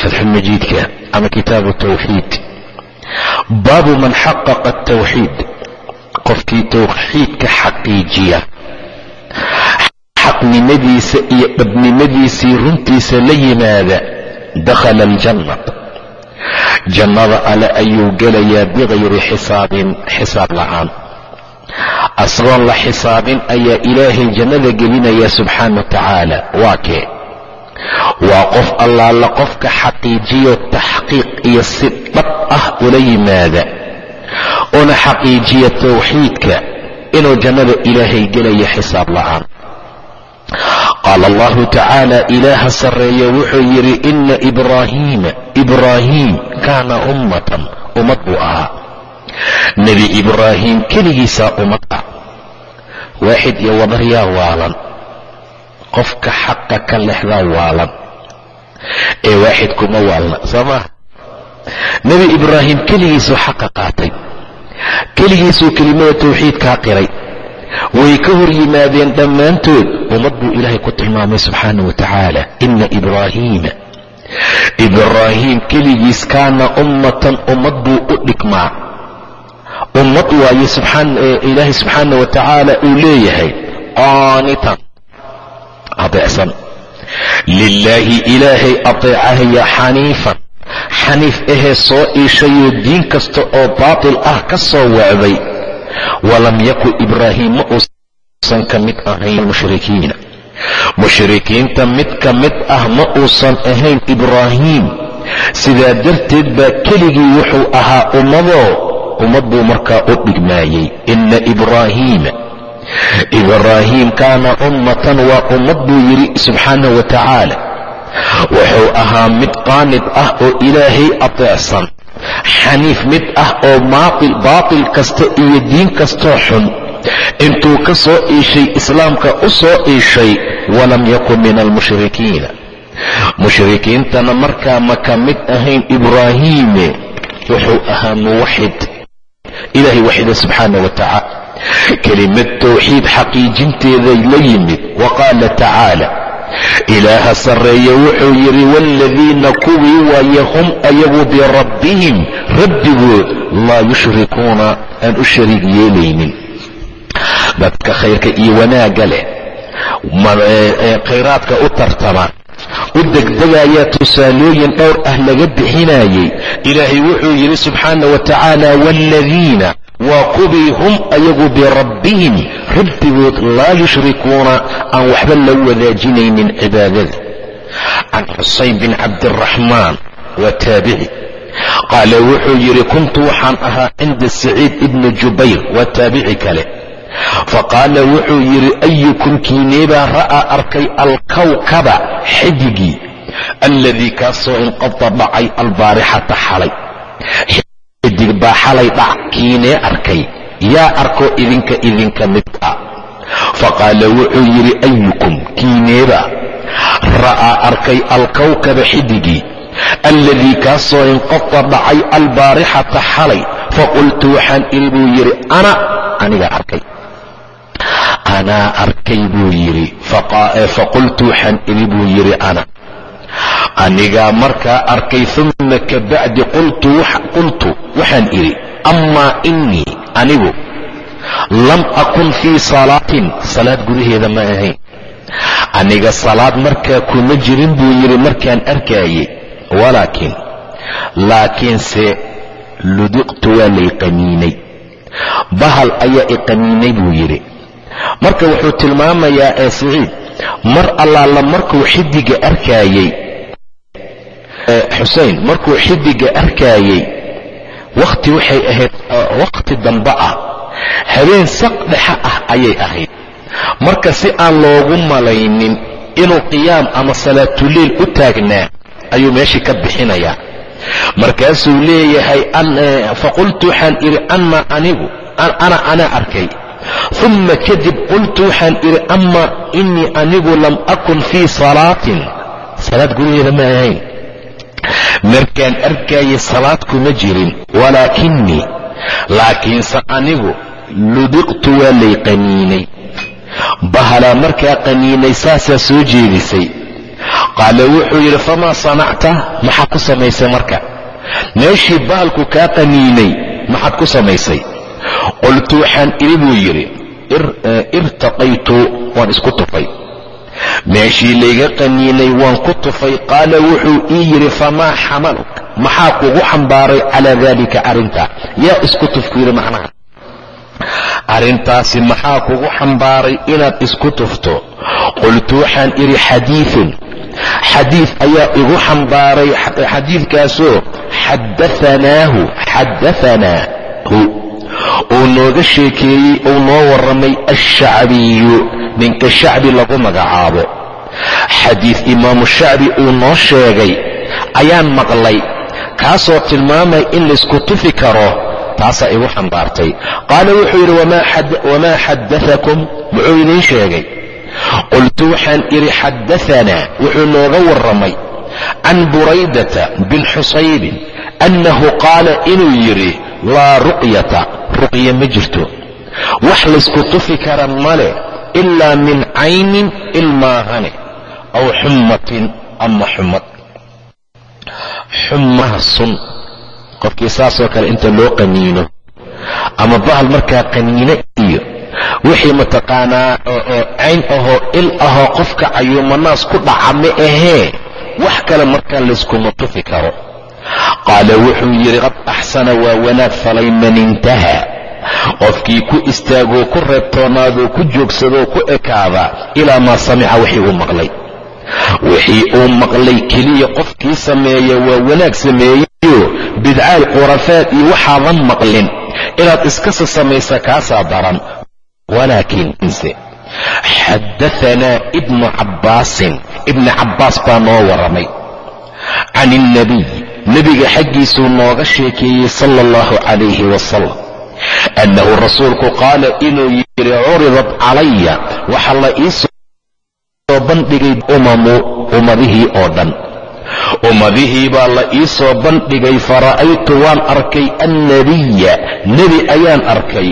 fatxulmajiidka ama kitaabu tawxiid baabu man xaqaqa tawxiid qofkii tawxiidka xaqiijiya xaqnimadiisa iyo dhabnimadiisii runtiisa la yimaada dakhala aljannat jannada ale ayuu gelayaa bikayri xisaabin xisaab la'aan asagoon la xisaabin ayaa ilaahay jannada gelinaya subxaana wa tacaala waa kee waa qof allaala qofka xaqiijiyo taxqiiq iyo si dhab ah ula yimaada. Una xaqiijiya tawxiidka inuu jannada ilaahay gelaya xisaab la'aan. Qaala allahu tacaala ilaaha sarreeya wuxuu yidhi ina ibraahiima ibraahiim kaana ummatan ummad buu ahaa. Nebi ibraahiim keligiisaa ummad ah. Waaxid iyo wadaryaa waalan qofka xaqa ka lexdaa waalan ee waaxid kuma waalna soo maha nebi ibraahim keligiisuu xaqa qaatay. Keligiisuu kelimada tawxiidkaa qiray. Way ka hor yimaadeen dhammaantood. Ummad buu ilaahay ku tilmaamay subxaana wa tacaala ina ibraahiima ibraahiim keligiis kaana ummatan ummad buu u dhigmaa. Ummad waaye ilaahay subxaana wa tacaala uu leeyahay qaanitan adeecsan. Lilaahi ilaahay adeecahaya xaniifan. Xaniif ahee soo iishayoo diin kasta oo baatil ah ka soo wacday. Walam yakun ibraahiim ma uusan ka mid ahayn mushrikiina mushrikiinta mid ka mid ah ma uusan ahayn ibraahiim sidaa darteed baa keligii wuxuu ahaa ummadoo ummad buu markaa u dhigmaayey. Ina ibraahiima ibraahiim kaana ummatan waa ummad buu yidhi subxaana wa tacaala. Wuxuu ahaa mid qaanid ah oo ilaahay adeecsan xaniif mid ah oo baatil kasta iyo diin kastoo xun. Intuu ka soo iishay islaamka u soo iishay walam yakun min almushrikiina mushrikiintana markaa ma ka mid ahayn ibraahiime wuxuu ahaa muwaxid ilaahay waxida subxaana wa tacaala kelimad tawxiid xaqiijinteeday la yimid wa tacaala ilaaha sarreeye wuxuu yidhi waaladiina kuwii waaye hum ayagu birabbihim rabbigood laa yushrikuuna aan u shariig yeelaynin. Dadka khayrka iyo wanaagga leh khayraadka u tartama u degdegayaa tusaalooyin dhowr ah laga bixinayey ilaahay wuxuu yidhi subxaana wa tacaala waaladiina waa kubii hum ayagu birabbihim rabbigood laa yushrikuuna aan waxba la wadaajinaynin cibaadada. Can xusayn bin cabdiraxmaan waa taabici. Qaala wuxuu yidhi kuntu waxaan ahaa cinda saciid ibni jubayr waa taabici kale. Faqaala wuxuu yidhi ayukum kiineebaa ra'aa arkay alkawkaba xidigii alladii kaasoo inqada dhacay albaarixata xalay xidig baa xalay dhac kiinee arkay. Yaa arko idinka idinka mid ah. Faqaala wuxuu yidhi ayukum kiineeba ra'aa arkay alkawkaba xidigii alladii kaasoo inqada dhacay albaarixata xalay. Faqultu waxaan iri buu yidhi ana anigaa arkay. Anaa arkay buu yidhi. Faqultu waxaan iri buu yidhi ana anigaa markaa arkay uma kabacdi qultu waxaan idhi amaa innii anigu lam akun fii salaatin. Salaad gudaheeda ma ahayn. Aniga salaad markaa kuma jirin buu yidhi markaan arkaayey walaakiin laakiinse ludiqtu waa lay qaniinay bahal ayaa i buu yidhi. Marka wuxuu tilmaamayaa ee siciid mar allaala markuu xidiga arkaayey xusein markuu xidiga arkaayey wakhti waxay ahayd wakhti dambe ah. Habeen saq dhexa ah ayay ahayd. Marka si aan loogu malaynin inuu qiyaam ama salaatuliil u taagnaa ayuu meeshii ka bixinayaa. Markaasuu leeyahay faqultu waxaan idhi ana anigu ana anaa arkay. Uma kadib qultu waxaan idhi ama inii anigu lam akun fii salaatin. Salaad gudaheeda ma ahayn markaan arkaayay salaad kuma jirin. Walaakinii laakiinse anigu ludiqtu waa lay qaniinay. Bahalaa markaa qaniinay saasaa soo jeedisay. Qaala wuxuu yidhi famaa sanacta? Maxaad ku samaysay marka? Meeshii bahalku kaa qaniinay maxaad ku samaysay? Qultu waxaan idhi buu yidhi irtaqaytu waan isku tufay meeshii layga qaniinay waan ku tufay qaala wuxuu ii yidhi famaa xamaluk? Maxaa kugu xambaaray calaa daalika arrinta? Yaa isku tufku yidhi macnaha. Arrintaasi maxaa kugu xambaaray inaad isku tufto? Qultu waxaan idhi xadiiun xadiid ayaa igu xambaaray xadiidkaasoo xadaanaahu xadaanaahu uu nooga sheekeeyey uu noo warramay alshacbiyu ninka shacbi lagu magacaabo. Xadiid imaamu shacbi uu noo sheegay ayaan maqlay kaasoo tilmaamay in laysku tufi karo taasaa igu xambaartay. Qaala wuxuu yidhi wamaa xadaakum muxuu idiin sheegay. Qultu waxaan idhi xadaanaa wuxuu nooga warramay can buraydata bin xusaybin annahu qaala inuu yidhi laa ruqyata ruqya ma jirto wax laysku tufi kara male ilaa min caynin ilmaahane aw xummatin ama xumad xummaha sun qofkii saasoo kale inta loo qaniino ama bahal markaa qaniino iyo wixii mataqaanaa cayn ahoo il ahoo qofka cayuumanaas ku dhaca ma ahee wax kale markaa layskuma tufi karo qaala wuxuu yidhi qad axsana waa wanaag falay man intahaa qofkii ku istaagoo ku reebtoonaadoo ku joogsadoo ku ekaada ilaa maa samica wixii uu maqlay. Wixii uu maqlay keliya qofkii sameeya waa wanaag sameeyeyo bidcaal khurafaad iyo waxaadan maqlin. Inaad iskasa samaysa kaasaa daran. Walaakiinse xadaanaa ibnu cabbaasin ibni cabbaas baa noo warramay can ilnabiy nebiga xaggiisuu nooga sheekeeyey sala allahu calayhi wasalam annahu rasuulku qaala inuu yidhi curidat calaya waxaa la ii soo bandhigay umamu ummadihii oo dhan ummadihii baa la ii soo bandhigay fara'aytu waan arkay annabiya nebi ayaan arkay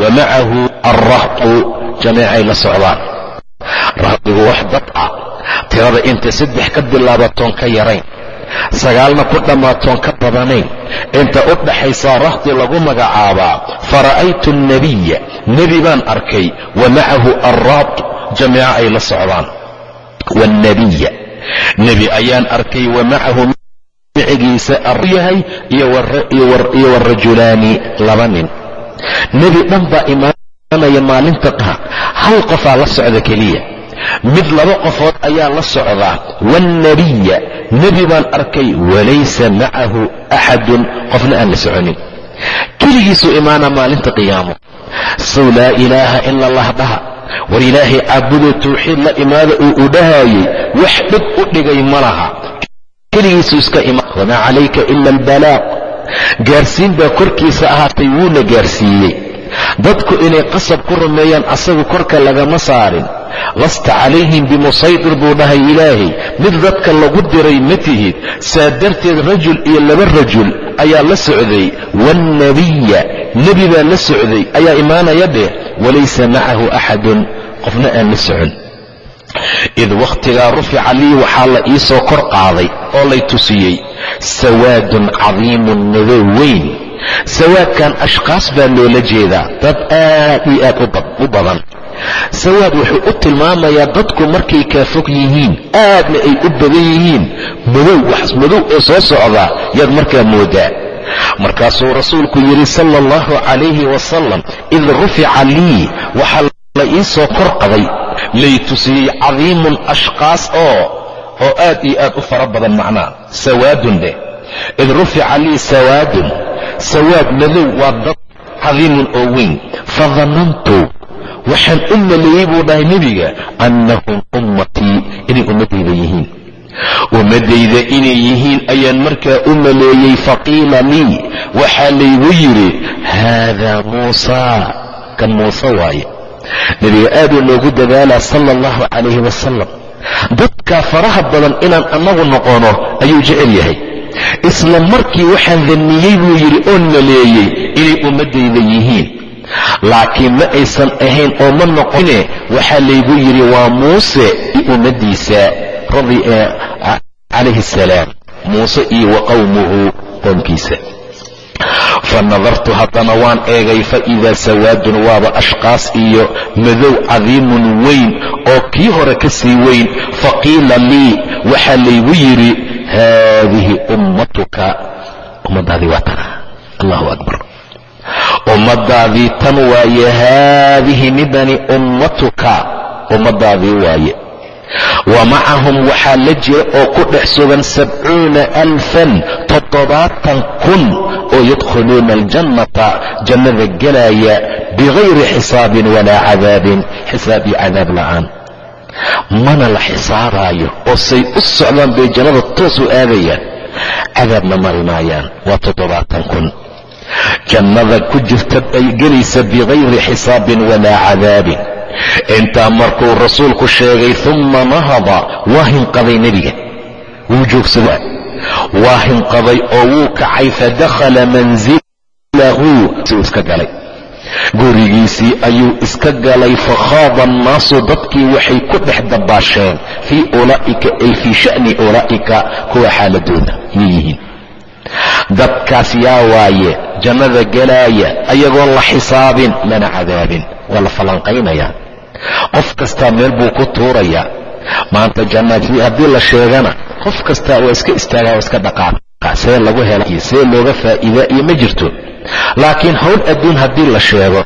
wa macahu alrahqu jameecay la socdaan rahqigu wax dad ah tirada inta saddex ka bilaabatoon ka yarayn sagaalna ku dhammaatoon ka badanayn. Inta u dhaxaysaa rahqi lagu magacaabaa fara'aytu alnabiya nebi baan arkay wa macahu alraaq jameeco ay la socdaan. Waalnabiya nebi ayaan arkay wa macahu micigiisa yahay iyo warajulaani laba nin. Nebi dhan baa imaanaya maalinta hal qofaa la socda keliya mid laba qofood ayaa la socdaa. Waannabiya nebi baan arkay walaysa macahu axadun qofna aan la soconin. Keligiisuu imaana maalinta qiyaamo. Sow laa ilaaha ila allah dhaha. War ilaahay caabudoo tawxiid la imaada uu u dhahaayey wax dhib u dhigay ma laha. Keligiisuu iska imaan. Wamaa calayka ila albalaaq. Gaarsiin baa korkiisa ahaatay wuuna gaarsiiyey dadku inay qasab ku rumeeyaan asagu korka lagama saarin. Lasta calayhim bimusaydir buu dhahay ilaahay. Mid dadka lagu diray ma tihid. Saa darteed rajul iyo laba rajul ayaa la socday. Waannabiya nebi baa la socday. Ayaa imaanaya dheh walaysa macahu axadun. Qofna aan la socon. Id wakhtigaa rufica lii waxaa la ii soo kor qaaday oo lay tusiyey sawaadun cadiimun madow weyn sawaadkan ashkaas baa loola jeedaa. Dad aad iyo aad u badan. Sawaad wuxuu u tilmaamayaa dadku markay kaa fog yihiin aadna ay u badan yihiin. Madow wax madow ee soo socdaa yaad markaa moodaa. Markaasuu rasuulku yidhi sala allahu calayhi wasalam id rufica lii waxaa la ii soo kor qaday. Lay tusiyey cadiimun ashqaas oo oo aad iyo aad u fara badan macnaa. Sawaadun dheh id rufica lii sawaadun sawaad madow waa dad cadiimun oo weyn fadanantu waxaan u maleeyey buu dhahay nebiga annahum ummatii inay ummaddayda yihiin ummaddayda inay yihiin ayaan markaa u maleeyey faqiila lii waxaa laygu yidhi haadaa muusaa kan muuse waaye nebiga aaduu loogu dadaalaa sala allahu calayhi wasalam dadkaa faraha badan inaan annagu noqono ayuu jecel yahay isla markii waxaan danniyey buu yidhi oon maleeyey inay ummaddayda yihiin. Laakiin ma aysan ahayn oo ma noqone waxaa laygu yidhi waa muuse iyo ummaddiisa calayhi asalaam muuse iyo wa qowmuhu qoomkiisa fa nadartu haddana waan eegay fa idaa sawaadun waaba ashqaas iyo madow cadiimun weyn oo kii hore ka sii weyn faqiila lii waxaa laygu yidhi haadihi ummatuka ummaddaadii waa tana allahu akbar ummadaadii tan waaye haadihi midani ummatuka ummaddaadii waaye wa macahum waxaa la jira oo ku dhex sugan sabcuuna alfan toddobaatan kun oo yadkhuluuna aljannata jannada gelaya bigayri xisaabin walaa cadaabin xisaab iyo cadaab la'aan. Mana la xisaabaayo oo say u socdaan bay jannada toos u aadayaan. Cadaabna mari maayaan waa toddobaatan kun. Jannada ku jirta ay gelaysa bigayri xisaabin walaa cadaabin. Intaa markuu rasuulku sheegay uma nahada waa hinqaday nebiga. Wuu joogsadaa waa hinqaday oo wuu kacay fadakhala manzilahu. Siuu iska galay. Gurigiisii ayuu iska galay fakhaada annaasu dadkii waxay ku dhex dabaasheen. Fii ulaa'ika ay fii sha'ni ulaa'ika kuwa xaaladooda yay dadkaas yaa waaye jannada galaaya ayagoon la xisaabin lana cadaabin. Waa la falanqaynayaa. Qof kastaa meel buu ku tuurayaa maanta jannaad haddii la sheegana qof kastaa waa iska istaagaa waa iska dhaqaaqa see lagu hela see looga faa'iidaa iyo ma jirto. Laakiin howl adduun haddii la sheego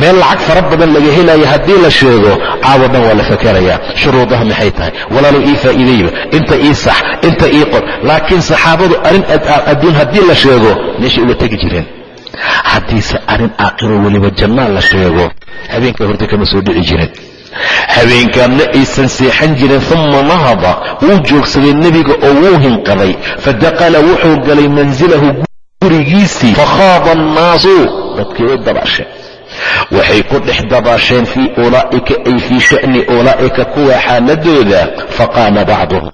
meel lacag fara badan laga helayo haddii la sheego caawo dhan waa la fakerayaa shuruudaha maxay tahay? Walaalow ii faa'iidayba. Inta ii sax inta ii qor. Laakiin saxaabadu arrin adduun haddii la sheego meeshay uga tegi jireen. Haddiise arrin aakhiro weliba jannaa la sheego habeenka horta kama soo dhici jirin habeenkaadna aysan seexan jirin uma nahada wuu joogsaday nebiga oo wuu hinqaday fadaqala wuxuu galay mansilahu gurigiisii. Fakhaada annaasu. Dadkii way dabaasheen waxay ku dhex dabaasheen fii ulaa'ika ay fii sha'ni ulaa'ika kuwa xaaladooda. Faqaama bacduhum.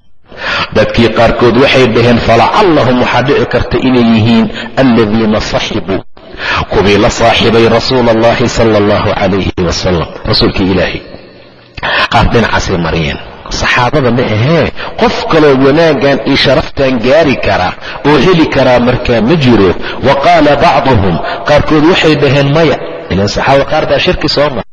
Dadkii qaarkood waxay dhaheen falacallahum waxaa dhici karta inay yihiin aladiina saxibuu. Kuwii la saaxibay rasuula allahi sala allahu calayhi wasalam rasuulkii ilaahay qaar dhinacaasay mariyeen. Saxaabada ma ahee qof kaloo wanaaggan iyo sharaftan gaari kara oo heli karaa markaa ma jiro. Wa qaala bacduhum qaarkood waxay dhaheen maya. Ilan saxaaba qaar baa shirki soo maray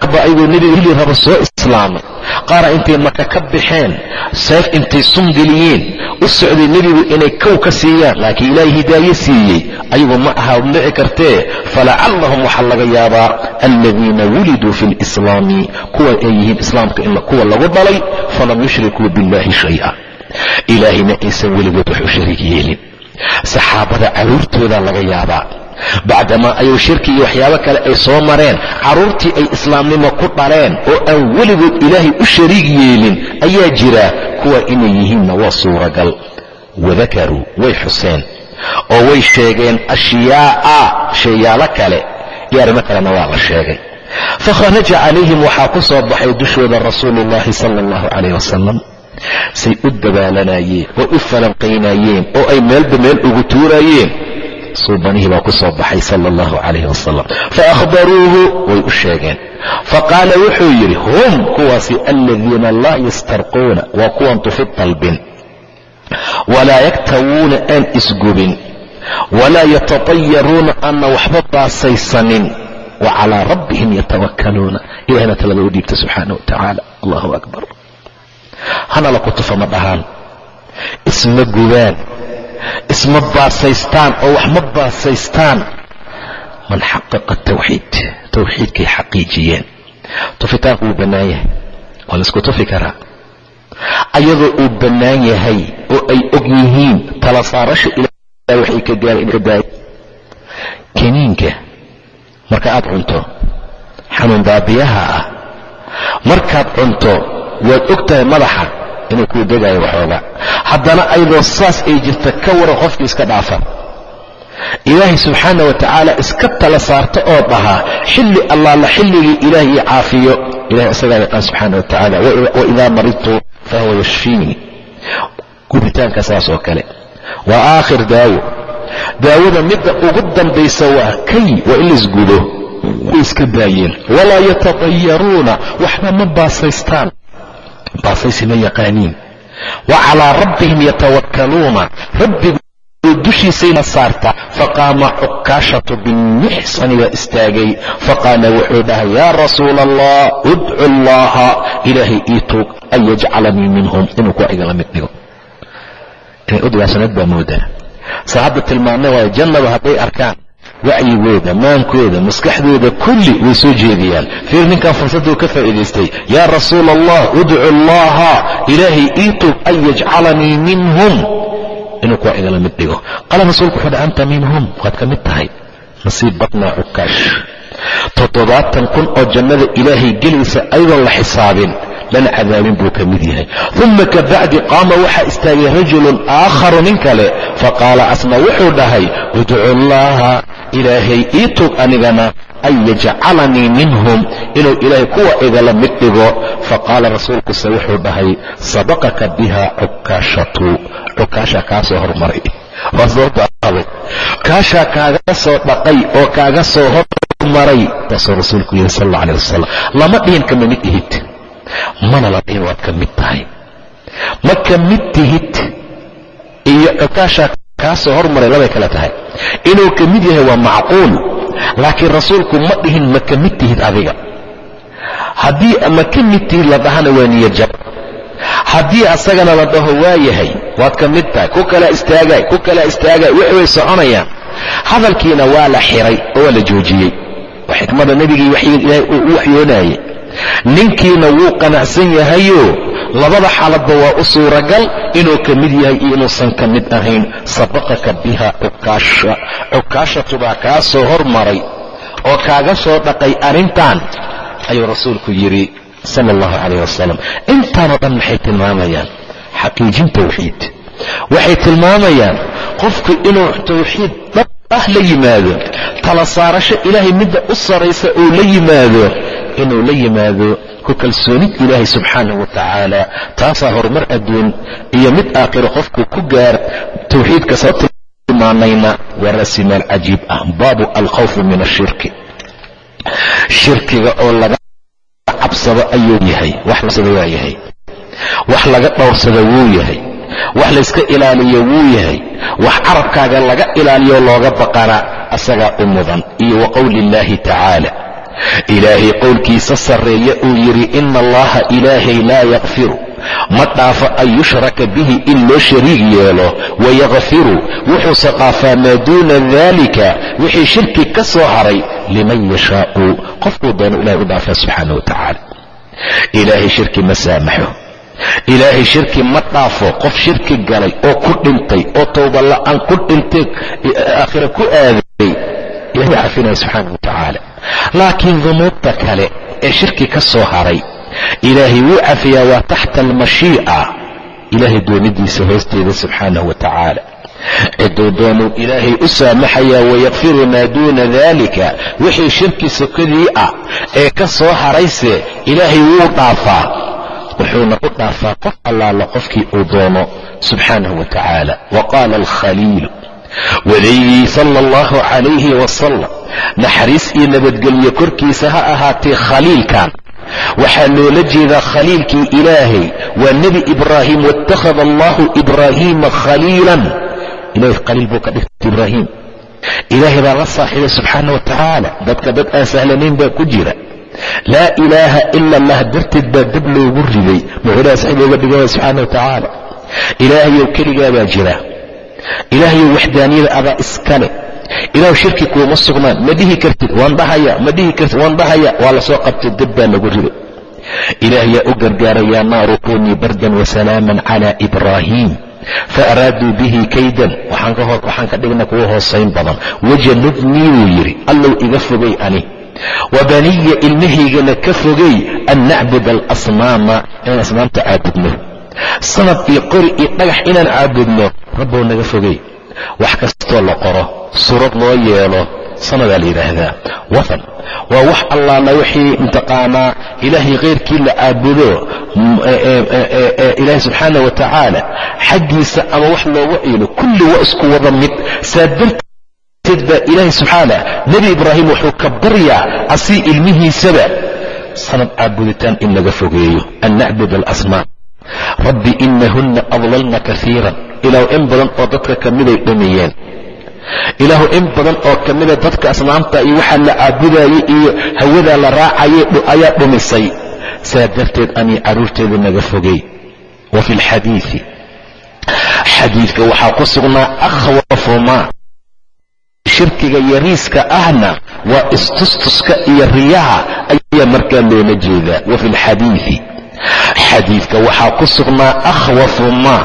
qaarba ayagoo nebiga hili raba soo islaamay. Qaara intay maka ka baxeen seef intay sungeliyeen u socday nebigu inay kow ka siiyaan laakiin ilaahay hidaaye siiyey. Ayagu ma aha dhici kartee falacallahum waxaa laga yaabaa aladiina wuliduu fi lislaami kuwa ay yihiin islaamka kuwa lagu dhalay falam yushrikuu biاllahi shay'a ilaahayna aysan weligood wax u shariik yeelin saxaabada caruurtooda laga yaabaa. Bacdamaa ayuu shirki iyo waxyaabo kale ay soo mareen carruurtii ay islaamnimo ku dhaleen oo aan weligood ilaahay u shariig yeelin ayaa jira kuwa inay yihiinna waa suuragal. Wadakaruu way xuseen oo way sheegeen ashyaa'a shayaalo kale iyo arrimo kalena waa la sheegay. Fakharaja calayhim waxaa ku soo baxay dushooda rasuulu ullahi sala allahu calayh wasalam say u dabaalanayeen oo u falanqaynayeen oo ay meelba meel ugu tuurayeen. Suubanihii baa ku soo baxay sala allahu calayhi wasalam faahbaruuhu way u sheegeen. Faqaala wuxuu yidhi hum kuwaasi aladiina laa yastarquuna waa kuwan tufi dalbin walaa yaktawuuna aan isgubin. Walaa yatatayaruuna aanna waxba baasaysanin. Wa rabbihim yatawakkaluuna. Ilahayna talada u dhiibta subxaana wa tacaala. Allahu akbar hana la kutufa ma dhahaan. Isma gubaan. Isma baasaystaan oo wax ma baasaystaan. Man xaqaqa tawxiid. Tawxiidkay xaqiijiyeen. Tufitaanku wuu bannaan yahay. Waa la isku tufi karaa. Ayadoo uu bannaan yahay oo ay og yihiin tala saarasha ilaah waxay ka gaara in ka daaya kaniinka marka aad cunto xanuun baabiyaha ah. Markaad cunto waad og tahay madaxa inuu kuu degayo waxooga. Haddana ayadoo saas ay jirta ka waran qofkii iska dhaafa. Ilaahay subxaana wa tacaala iska tala saarta oo dhahaa xilli allaala xilligii ilaah ii caafiyo. Ilahay isagaa yaqaan subxaana wa tacaala waidaa maridtu fahuwa yashfiini gubitaanka saas oo kale. Waa aakhir daawo. Daawada midda ugu dambaysa waa kay waa in laisgudo way iska daayeen. Walaa yatadayaruuna waxba ma baasaystaan baasaysi ma yaqaaniin. Wa calaa rabbihim yatawakkaluuna. Rabbigu dushiisayna saarta. Faqaama cukaashatu binixsani baa istaagay. Faqaala wuxuu dhahay yaa rasuula allah udcu allaha ilaahay ii tuug an yajcalanii minhum. Inuu kuwa igala mid dhigo. Inay udgaasanayd baa moodaa. Saa hadda tilmaamna waayo jannaba hadday arkaan wacyigooda maankooda maskaxdooda kulli way soo jeediyaan. Fiir ninkan fursadduu ka faa'iidaystay yaa rasuula allah udcu allaha ilaahay ii tuug an yajcalanii minhum. Inuu kuwa igala mid dhigo. Qaala rasuulku wuxuu dha anta minhum waad ka mid tahay nasiib badnaa cukaash toddobaatan kun oo jannada ilaahay gelaysa ayadoon la xisaabin lana cadaabin buu ka mid yahay. Uma ka bacdi qaama waxaa istaagay rajulun aakharu nin kale. Faqaala asna wuxuu dhahay udcu allaha ilaahay ii tug anigana an yajcalanii minhum inuu ilaahay kuwa igala mid dhigo. Faqaala rasuulkuse wuxuu dhahay sabaqaka biha cukaashatu. Cukaasha kaa hormaray. Waa soo baaday kaashaa kaaga soo dhaqay oo kaaga soo hormaray taasuu rasuulku yihi sal alla aleh wasalam lama dhihin kama mid ihid mana la dhihin waad ka mid tahay. Ma ka mid tihid iyo cukaashaa kaa soo hormaray labay kale tahay. Inuu ka mid yahay waa macquul laakiin rasuulku ma dhihin ma ka mid tihid adiga. Haddii ma ka mid tihid la dhahana waa niyajab haddii asagana la dhaho waa yahay waad ka mid tahay. Ku kala istaagaay ku kala istaagaay wix way soconayaan. Hadalkiina waa la xiray oo waa la joojiyey. Waa xikmada nebigii ilaahay uu u waxyoonayay ninkiina wuu qanacsan yahayo labada xaaladba waa u suuragal inuu ka mid yahay iyo inuusan ka mid ahayn. Sabaqaka biha cukaasha. Cukaashatu baa kaa soo hormaray oo kaaga soo dhaqay arrintan ayuu rasuulku yidhi sala allahu calayh wasalam intaanoo dhan maxay tilmaamayaan? Xaqiijin tawxiid. Waxay tilmaamayaan qofku inuu tawxiid dhab ah la yimaado tala saarasho ilaahay midda u saraysa uu la yimaado inuu la yimaado ku kalsoonid ilaahay subxaanahu wa tacaala taasaa horumar adduun iyo mid aakhiro qofku ku gaar tawxiidka soo tilmaanayna waa rasimaal cajiib ah baabu alkhawfu min ashirki. Shirkiga oo laga cabsado ayuu yahay wax lasada waa yahay wax laga dhowrsada wuu yahay wax layska ilaaliyo wuu yahay wax carabkaaga laga ilaaliyo looga baqana asagaa u mudan iyo wa qowli illaahi tacaala ilaahay qowlkiisa sarreeya uu yidhi ina allaha ilaahay laa yakfiru ma dhaafo an yushraka bihi in loo shariig yeelo. Wayakfiru wuxuuse dhaafaa maa duuna dalika wixii shirki ka soo haray liman yashaau. Qofkuu doono ilahay u dhaafaa subxaana wa tacaala. Ilaahay shirki ma saamaxo. Ilaahay shirki ma dhaafo. Qof shirki galay oo ku dhintay oo towba la'aan ku dhintay aakhira ku aaday ilahay waa cafinaya subxaana wa tacaala laakiin dunuubta kale ee shirki ka soo haray ilaahay wuu cafiyaa waa taxta almashii'a. Ilaahay doonidiisa hoosteeda subxaanahu wa tacaala. Ciduu doonuu ilaahay u saamaxayaa wayakfiru maa duuna dalika wixii shirki sokadii ah ee ka soo harayse ilaahay wuu dhaafaa. Wuxuuna u dhaafaa qof allaala qofkii uu doono subxaanahu wa tacaala. Wa qaala alkhaliilu wadaygii sala allahu calayhi wasalam naxariis iyo nabadgelyo korkiisa ha ahaatee khaliilkan waxaa loola jeedaa khaliilkii ilaahay. Waa nebi ibraahim waittakhada allahu ibraahiima khaliilan. Ilahay khaliil buu ka dhigtay ibraahim. Ilaahay baa la saaxiibay subxaana wa tacaala dadka dad aan sahlanayn baa ku jira. Laa ilaaha ila allah darteed baa dab loogu riday muxuu ilaha saxiib ooga dhigaya subxaana wa tacaala ilaahayow keligaa baa jira ilaahayow waxdaaniyada adaa iskale. Ilaah shirki kuuma sugnaan ma dhihi kartid waan dhahaya ma dhihi kartid waan dhahaya waa la soo qabtay dab baa lagu riday. Ilaah yaa u gargaaray yaa naaru kunii bardan wasalaaman cala ibraahiim faaraaduu bihi kaydan. Waxaan ka dhigna kuwa hoosayn badan. Wajanubnii wuu yidhi allow iga fogay ani. Wa baniya ilmahaygana ka fogay an nacbud alasnaama. Inaan asnaamta caabudno sanad iyo qori iyo dhagax inaan caabudno rabbow naga fogay wax kastoo la qoro suurad loo yeelo sanadaa la yidhaahdaa. Wathan waa wax allaala wixii mtaqaanaa ilaahay khayrkii la caabudo ilaahay subxaana wa tacaala xaggiisa ama wax looga ciilo kulli waa isku wada mid. Saa darteed baa ilaahay subxaana nebi ibraahim wuxuu ka baryaa asii ilmihiisaba sanad caabuditaan in laga fogeeyo. An nacbud alasnaam rabbi inahunna adlalna kaiiran ilaahu in badan oo dadka ka miday dhameeyeen. Ilaahu in badan oo ka mida dadka asnaamta iyo waxaa la caabudayay iyo hawadaa la raacayay ayaa dhumisay. Saa darteed anii carruurteeda naga fogay wa fi lxadiidi xadiidka waxaa ku sugnaa akhwafu maa shirkiga yariiska ahna waa istustuska iyo riyaha ayaa markaa loola jeedaa. Wa fi lxadiidi xadiidka waxaa ku sugnaa akhwafu maa.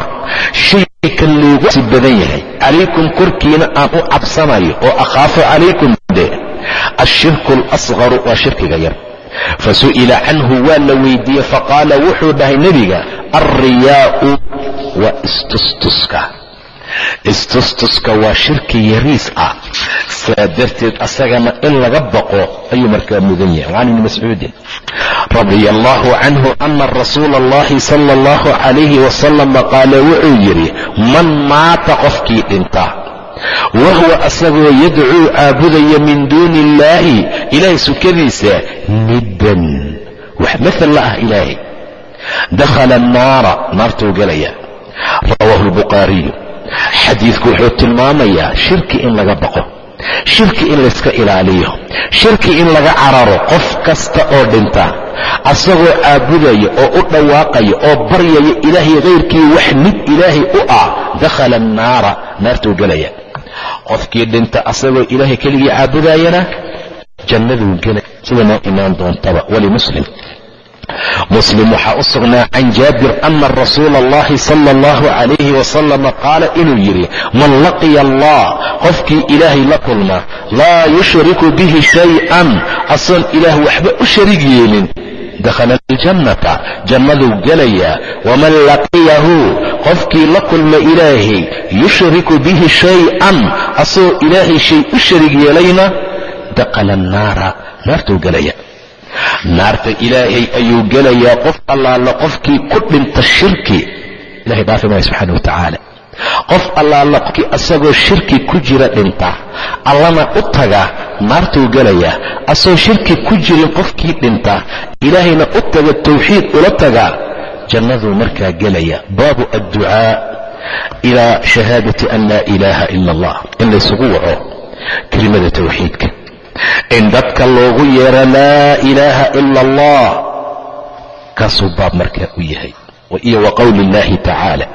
Shaykan loogu si badan yahay. Calaykum korkiina aan u cabsanayo oo akhaafu calaykum de. Ashirku alasqaru waa shirkiga yar. Fasu'ila canhu waa la weydiiyey faqaala wuxuu dhahay nebiga alriyaa'u waa istustuska. Istustuska waa shirki yariis ah. Saa darteed asagana in laga baqo ayuu markaa mudan yahay. Can ibni mascuudin radia allahu canhu ana rasuula allahi sala allahu calayhi wasalama qaala wuxuu yidhi man maata qofkii dhinta wahuwa asagoo yadcuu caabudaya min duuni illaahi ilaahay sukadiisa niddan wax maal la ah ilaahay. Dakhala annaara naartuu gelaya rawaahu lbukhaariyu xadiidku wuxuu tilmaamayaa shirki in laga baqo shirki in layska ilaaliyo shirki in laga cararo qof kasta oo dhinta asagoo caabudaya oo u dhawaaqaya oo baryaya ilaahay khayrkii wax mid ilaahay u ah dakhala annaara naartuu gelaya. Qofkii dhinta asagoo ilaahay keligii caabudayana jannaduu gelaya sida noo imaan doontaba walimuslim muslim waxaa u sugnaa can jaabir ana rasuula allahi sala allahu calayhi wasalama qaala inuu yidhi man laqiya allah qofkii ilaahay la kulma laa yushriku bihi shay-an asoon ilaah waxba u shariig yeelin dakhala aljannata jannaduu gelayaa waman laqiyahu qofkii la kulma ilaahay yushriku bihi shay-an asagoo ilaahay shay u shariig yeelayna dakhala annaara naartuu gelaya naarta ilaahay ayuu gelayaa qof allaala qofkii ku dhinta shirki. Ilahay dhaafi maayo subxaana wa tacaala. Qof allaala qofkii asagoo shirki ku jira dhinta allana u taga naartuu gelayaa. Asagoo shirki ku jirin qofkii dhinta ilaahayna u taga tawxiid ula taga jannaduu markaa gelaya baabu adducaa ilaa shahaadati an laa ilaaha ila allah. In laysugu waco kelimada tawxiidka in dadka loogu yeero laa ilaaha ila allah kaasuu baab markaa u yahay. Iyo wa qowli illahi tacaala.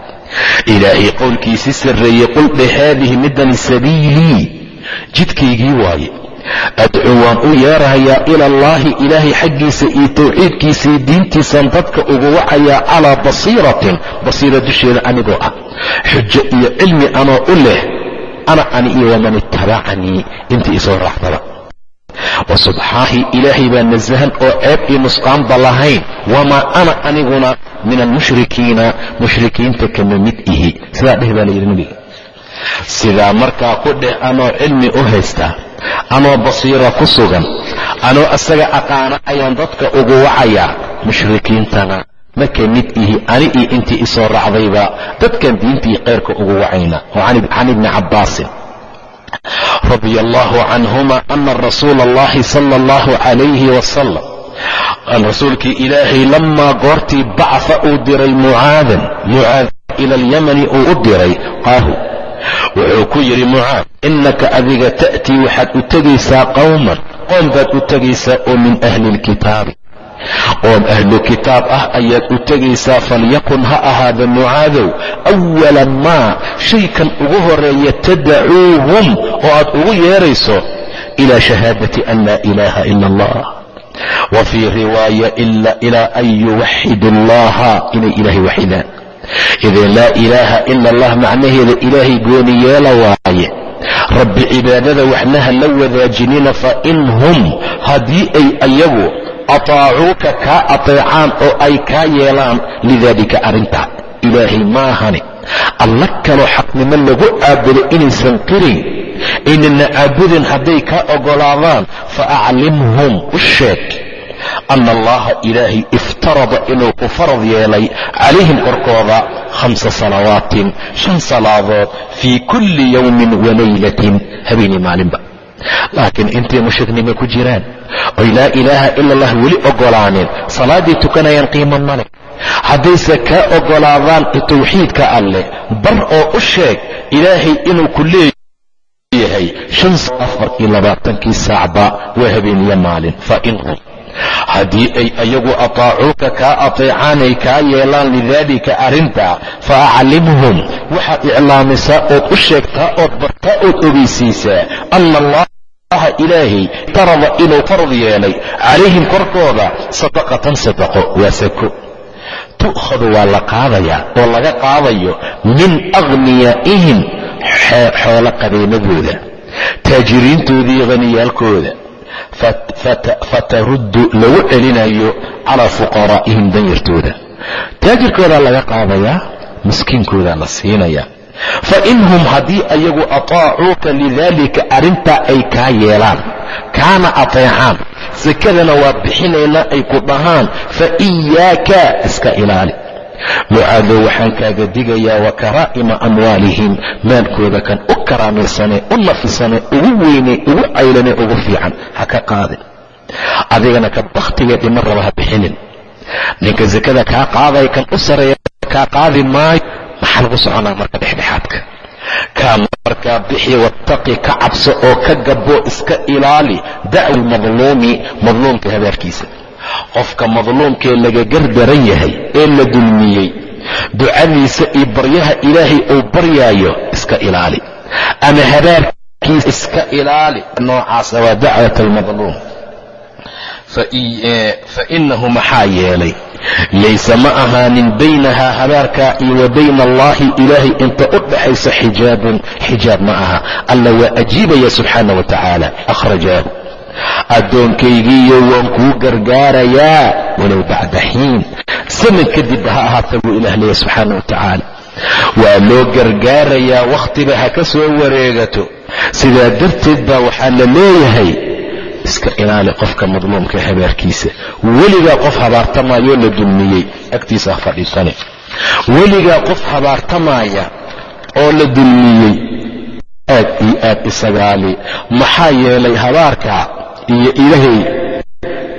Ilaahay qowlkiisi sarreeyey qul dhe haadihi midani sabiilii jidkaygii waaye. Adcuu waan u yeerahayaa ila allaahi ilaahay xaggiisa iyo tawxiidkiisaiyo diintiisaan dadka ugu wacayaa calaa basiiratin basiira dusheeda anigoo ah. Xujo iyo cilmi anoo u leh ana ani iyo waman ittabacanii intii isoo raacdaba wa subxaahi ilaahay baa nasahan oo ceeb iyo nusqaanba lahayn. Wamaa ana aniguna min almushrikiina mushrikiinta kama mid ihi. Sidaa dheh baa la yidhi nebiga. Sidaa markaa ku dheh anoo cilmi u haysta anoo basiira ku sugan anoo isaga aqaana ayaan dadka ugu wacayaa mushrikiintana ma ka mid ihi ani iyo intii isoo raacdayba dadkan diintii khayrka ugu wacayna. Can ibni cabbaasin radia allahu canhuma ana rasuula allahi sala allahu calayhi wasalam rasuulkii ilaahay lamaa goortii bacfa uu diray mucaadan mucaad ila alyamani uu u diray qaahu wuxuu ku yidhi mucaad innaka adiga ta'tii waxaad u tegaysaa qowman qoom baad u tegaysaa oo min ahli lkitaabi qoom ahlu kitaab ah ayaad u tegaysaa falyakun ha ahaada mucaadow awala maa shaykan ugu horreeya tadacuuhum oo aad ugu yeerayso ila shahaadati an laa ilaaha ila allah wa fii riwaaya ilaa an yuwaxidu allaha inay ilaahay waxidaan idin laa ilaaha ila allah macnaheeda ilaahay gooni yeela waaye? Rabbi cibaadada waxnaha la wadaajinina fa in hum haddii ay ayagu ataacuuka kaa ateecaan oo ay kaa yeelaan lidaalika arrintaa ilaahay maahane alla kaloo xaqnimo lagu caabudo inaysan qirin aynana caabudin hadday kaa oggolaadaan fa aclimhum u sheeg ana allaha ilaahay iftarada inuu ku farad yeelay calayhim korkooda khamsa salawaatin shan salaadood fii kulli yowmin walaylatin habeenii maalinba laakiin intay mushriknimo ku jiraan oy laa ilaaha ila allah weli oggolaanin salaaddii tukanayaan qiimo male haddayse kaa oggolaadaan tawxiidka alleh bar oo u sheeg ilaahay inuu ku leeyahay shan afar iyo labaatankii saacba waa habeeniyo maalin. Fa inhum haddii ay ayagu ataacuuka kaa ateecaanay kaa yeelaan lidaalika arrintaa fa aclimhum waxaad iclaamisaa ood u sheegtaa ood bartaa ood ogeysiisaa ilaahay tarada inuu farad yeelay. Calayhim korkooda sadaqatan sadaqo waa sako. Tu'khadu waa la qaadayaa oo laga qaadayo min akhniyaa'ihim xoolo qabeennadooda taajiriintoodii haniyaalkooda fataruddu lagu celinayo calaa fuqaraa'ihim danyartooda. Taajirkoodaa laga qaadayaa miskiinkoodaa la siinayaa fa inhum haddii ayagu ataacuuka lidaalika arrintaa ay kaa yeelaan kaana ateecaan. Sakadana waa bixinaynaa ay ku dhahaan fa iyaaka iska ilaali. Mucaadow waxaan kaaga digayaa wa karaa'ima amwaalihim maalkooda kan u karaamaysanee u nafisane ugu weynee ugu caylane ugu fiican ha ka qaadin. Adigana ka bakhtigee dhima raba ha bixinin. Ninka sakada kaa qaadaya kan u sareeya kaa qaadi maayo maxaa lagu soconaa marka dhexdhexaadka. Kaa markaa bixi wattaqi ka cabso oo ka gabbo iska ilaali dacwa almadluumi madluumka habaarkiisa. Qofka madluumkee laga gardaran yahay ee la dulmiyey ducadiisa iyo baryaha ilaahay uu baryaayo iska ilaali. Ama habaarkiisa iska ilaali noocaasa waa dacwat almadluum fa inahu maxaa yeelay? Laysa ma ahaanin baynahaa habaarkaa iyo wa bayna allahi ilaahay inta u dhaxaysa xijaabun xijaab ma aha. Alla waa ajiibaya subxaana wa tacaala. Akhrajaahu. Addoonkaygiiyo waan kuu gargaarayaa walow bacda xiin. Saman kadibba ha ahaata buu leeya subxaana wa tacaala. Waa loo gargaarayaa wakhtiba ha ka soo wareegato. Sidaa darteed baa waxaa la leeyahay iska ilaali qofka madluumka habaarkiisa. Weligaa qof habaartamaayoo la dulmiyey agtiisa ha fadhiisane. Weligaa qof habaartamaaya oo la dulmiyey aad iyo aad isagaali. Maxaa yeelay habaarka iyo ilaahay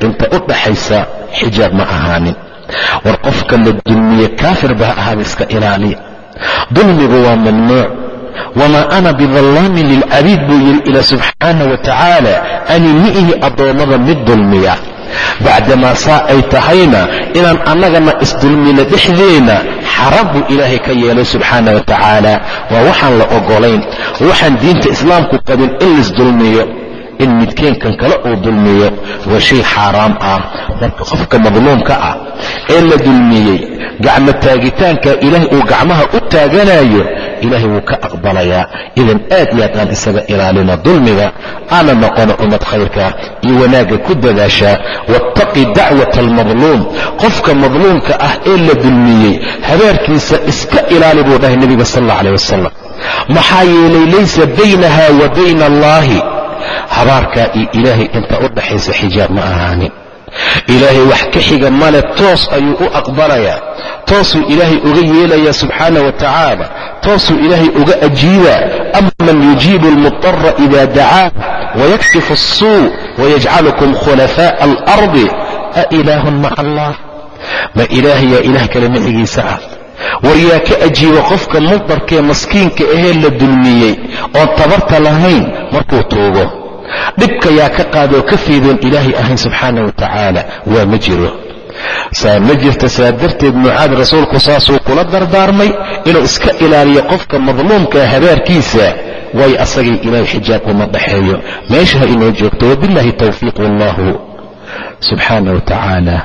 inta u dhaxaysa xijaab ma ahaanin. War qofka la dulmiye kaafir ba ha ahaada iska ilaaliya dulmigu waa mamnuuc wamaa ana bidallaamin lilcabiid buu yidhi ila subxaana wa tacaala ani mi'ihi addoommada mid dulmiya bacdamaa saa ay tahayna inaan annagana isdulmina dhexdeenna xarab buu ilaahay ka yeelay subxaana wa tacaala waa waxaan la oggolayn waxaan diinta islaamku qabin in laisdulmiyo in midkeenkan kale uu dulmiyo waa shay xaaraam ah. Marka qofka madluumka ah ee la dulmiyey gacmo taagitaanka ilaahay uu gacmaha u taaganayo ilaahay wuu ka aqbalayaa idan aad iyo aad aan isaga ilaalino dulmiga aana noqono ummad khayrka iyo wanaagga ku dadaashaa wattaqi dacwata almadluum qofka madluumka ah ee la dulmiyey habaarkiisa iska ilaali buu dhahay nebiga sal alla aleh wasalam maxaa yeelay laysa baynaha wa bayna allaahi habaarkaa iyo ilaahay inta u dhaxaysa xijaab ma ahaanin ilaahay wax ka xiga male toos ayuu u aqbalayaa toosuu ilaahay uga yeelayaa subxaana wa tacaala. Toosuu ilaahay uga ajiibaa ama man yujiibu almudara ida dacaa wayaksifu assuu wayajcalukum khulafaaءa alardi. A ilaahun maca allah. Ma ilaahayaa ilaah kale nacigiisa ah war yaa ka ajiiba qofka mudarkee maskiinka ahee la dulmiyey oon tabarta lahayn markuu tuugo. Dhibka yaa ka qaadoo ka fiidoon ilaahay ahayn subxaana wa tacaala. Waa ma jiro. Saa ma jirta saa darteed mucaad rasuulku saasuu kula dardaarmay inuu iska ilaaliyo qofka madluumkaa habaarkiisa. Waayo asagay ilaahay xijaab uma dhaxeeyo. Meesha ha inoo joogto. Wabiاllahi towfiiq wallahu subxaana wa tacaala